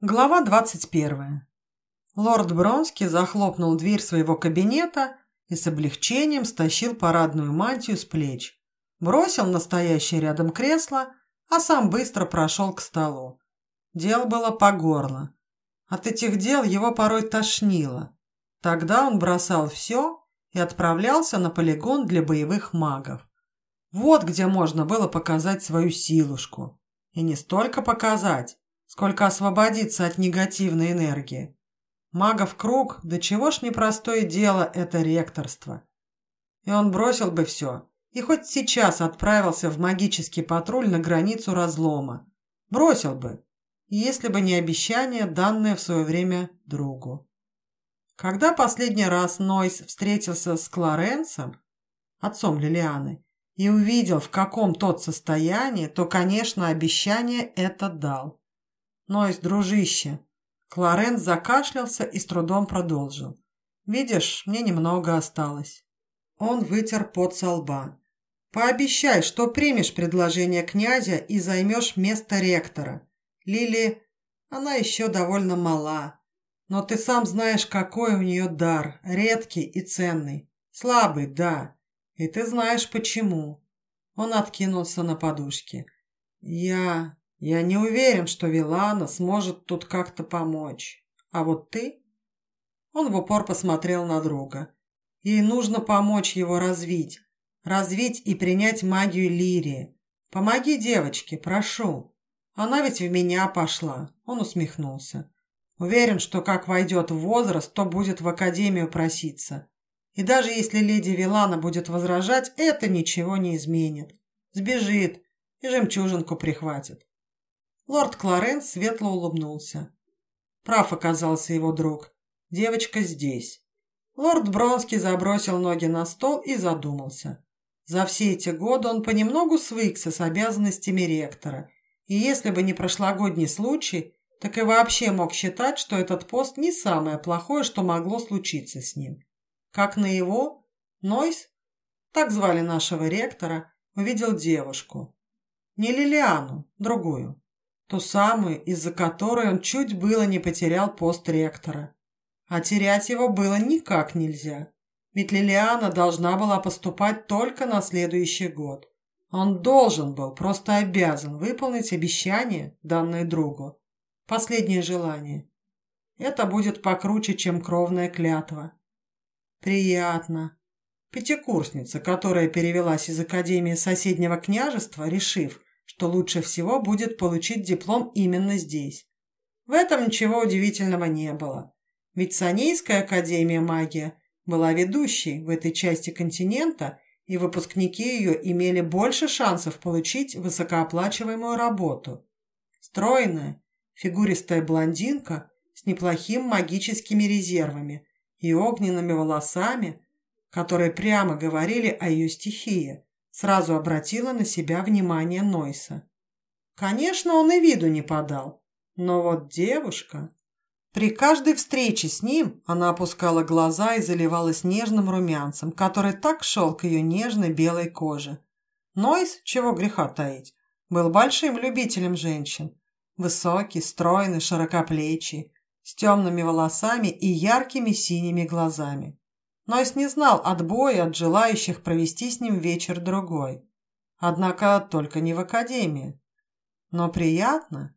Глава 21. Лорд Бронский захлопнул дверь своего кабинета и с облегчением стащил парадную мантию с плеч, бросил настоящее рядом кресло, а сам быстро прошел к столу. Дел было по горло. От этих дел его порой тошнило. Тогда он бросал все и отправлялся на полигон для боевых магов. Вот где можно было показать свою силушку. И не столько показать, сколько освободиться от негативной энергии. Магов круг, да чего ж непростое дело это ректорство. И он бросил бы все, и хоть сейчас отправился в магический патруль на границу разлома. Бросил бы, если бы не обещание, данное в свое время другу. Когда последний раз Нойс встретился с Кларенсом, отцом Лилианы, и увидел, в каком тот состоянии, то, конечно, обещание это дал. Нойс, дружище!» Кларенс закашлялся и с трудом продолжил. «Видишь, мне немного осталось». Он вытер пот со лба. «Пообещай, что примешь предложение князя и займешь место ректора. Лили, она еще довольно мала, но ты сам знаешь, какой у нее дар, редкий и ценный. Слабый, да, и ты знаешь почему». Он откинулся на подушке. «Я... Я не уверен, что Вилана сможет тут как-то помочь. А вот ты? Он в упор посмотрел на друга. Ей нужно помочь его развить. Развить и принять магию Лирии. Помоги девочке, прошу. Она ведь в меня пошла. Он усмехнулся. Уверен, что как войдет в возраст, то будет в академию проситься. И даже если леди Вилана будет возражать, это ничего не изменит. Сбежит и жемчужинку прихватит. Лорд Кларенс светло улыбнулся. Прав оказался его друг. Девочка здесь. Лорд Бронский забросил ноги на стол и задумался. За все эти годы он понемногу свыкся с обязанностями ректора, и если бы не прошлогодний случай, так и вообще мог считать, что этот пост не самое плохое, что могло случиться с ним. Как на его, Нойс, так звали нашего ректора, увидел девушку. Не Лилиану, другую. Ту самую, из-за которой он чуть было не потерял пост ректора. А терять его было никак нельзя. Ведь Лилиана должна была поступать только на следующий год. Он должен был, просто обязан выполнить обещание, данное другу. Последнее желание. Это будет покруче, чем кровная клятва. Приятно. Пятикурсница, которая перевелась из Академии соседнего княжества, решив, что лучше всего будет получить диплом именно здесь. В этом ничего удивительного не было, ведь Санейская академия магии была ведущей в этой части континента, и выпускники ее имели больше шансов получить высокооплачиваемую работу. Стройная, фигуристая блондинка с неплохим магическими резервами и огненными волосами, которые прямо говорили о ее стихии, Сразу обратила на себя внимание Нойса. Конечно, он и виду не подал. Но вот девушка... При каждой встрече с ним она опускала глаза и заливалась нежным румянцем, который так шел к ее нежной белой коже. Нойс, чего греха таить, был большим любителем женщин. Высокий, стройный, широкоплечий, с темными волосами и яркими синими глазами. Нойс не знал отбоя от желающих провести с ним вечер-другой. Однако только не в академии. Но приятно.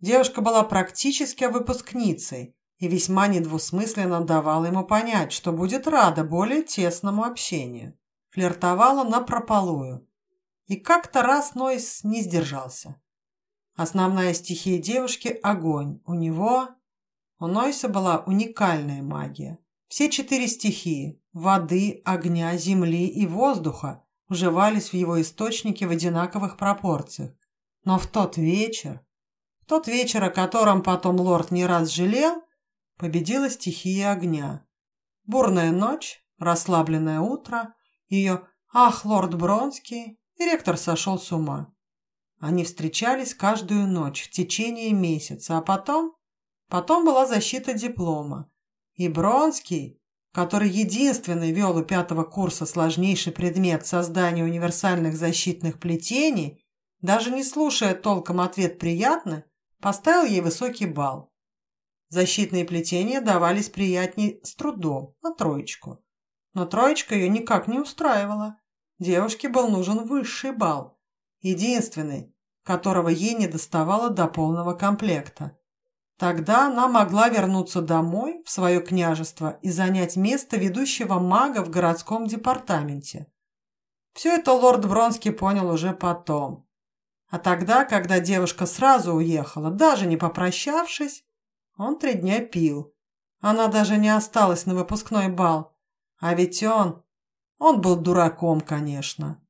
Девушка была практически выпускницей и весьма недвусмысленно давала ему понять, что будет рада более тесному общению. Флиртовала напропалую. И как-то раз Нойс не сдержался. Основная стихия девушки – огонь. У него, у Нойса была уникальная магия. Все четыре стихии – воды, огня, земли и воздуха – уживались в его источнике в одинаковых пропорциях. Но в тот вечер, в тот вечер, о котором потом лорд не раз жалел, победила стихия огня. Бурная ночь, расслабленное утро, ее «Ах, лорд Бронский!» и ректор сошел с ума. Они встречались каждую ночь в течение месяца, а потом... Потом была защита диплома. И Бронский, который единственный вел у пятого курса сложнейший предмет создания универсальных защитных плетений, даже не слушая толком ответ «приятно», поставил ей высокий балл. Защитные плетения давались приятней с трудом, на троечку. Но троечка ее никак не устраивала. Девушке был нужен высший балл, единственный, которого ей не доставало до полного комплекта. Тогда она могла вернуться домой, в свое княжество, и занять место ведущего мага в городском департаменте. Все это лорд Бронский понял уже потом. А тогда, когда девушка сразу уехала, даже не попрощавшись, он три дня пил. Она даже не осталась на выпускной бал. А ведь он... Он был дураком, конечно.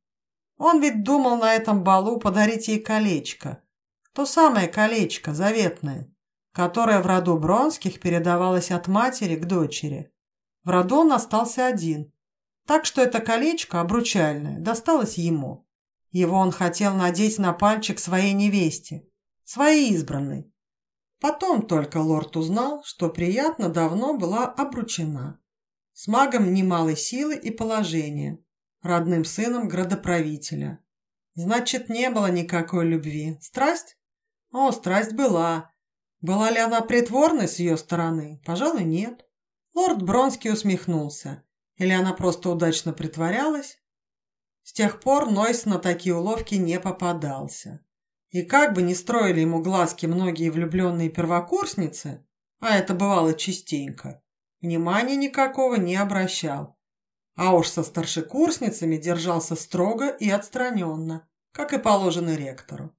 Он ведь думал на этом балу подарить ей колечко. То самое колечко, заветное которая в роду Бронских передавалась от матери к дочери. В роду он остался один, так что это колечко обручальное досталось ему. Его он хотел надеть на пальчик своей невесте, своей избранной. Потом только лорд узнал, что приятно давно была обручена. С магом немалой силы и положения, родным сыном градоправителя. Значит, не было никакой любви. Страсть? О, страсть была, была ли она притворной с ее стороны? Пожалуй, нет. Лорд Бронский усмехнулся. Или она просто удачно притворялась? С тех пор Нойс на такие уловки не попадался. И как бы ни строили ему глазки многие влюбленные первокурсницы, а это бывало частенько, внимания никакого не обращал. А уж со старшекурсницами держался строго и отстраненно, как и положено ректору.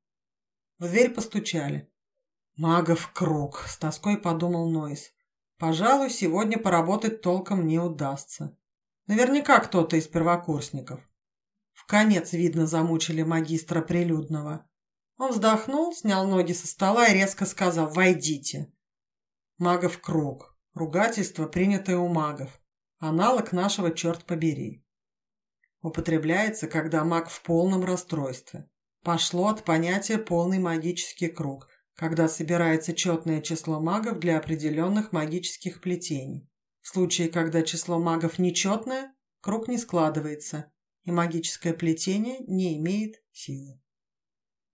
В дверь постучали. «Магов круг», — с тоской подумал Нойс. «Пожалуй, сегодня поработать толком не удастся. Наверняка кто-то из первокурсников. В конец, видно, замучили магистра прилюдного. Он вздохнул, снял ноги со стола и резко сказал «Войдите». Магов круг. Ругательство, принятое у магов. Аналог нашего «черт побери». Употребляется, когда маг в полном расстройстве. Пошло от понятия «полный магический круг», когда собирается четное число магов для определенных магических плетений. В случае, когда число магов нечетное, круг не складывается, и магическое плетение не имеет силы.